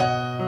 Bye.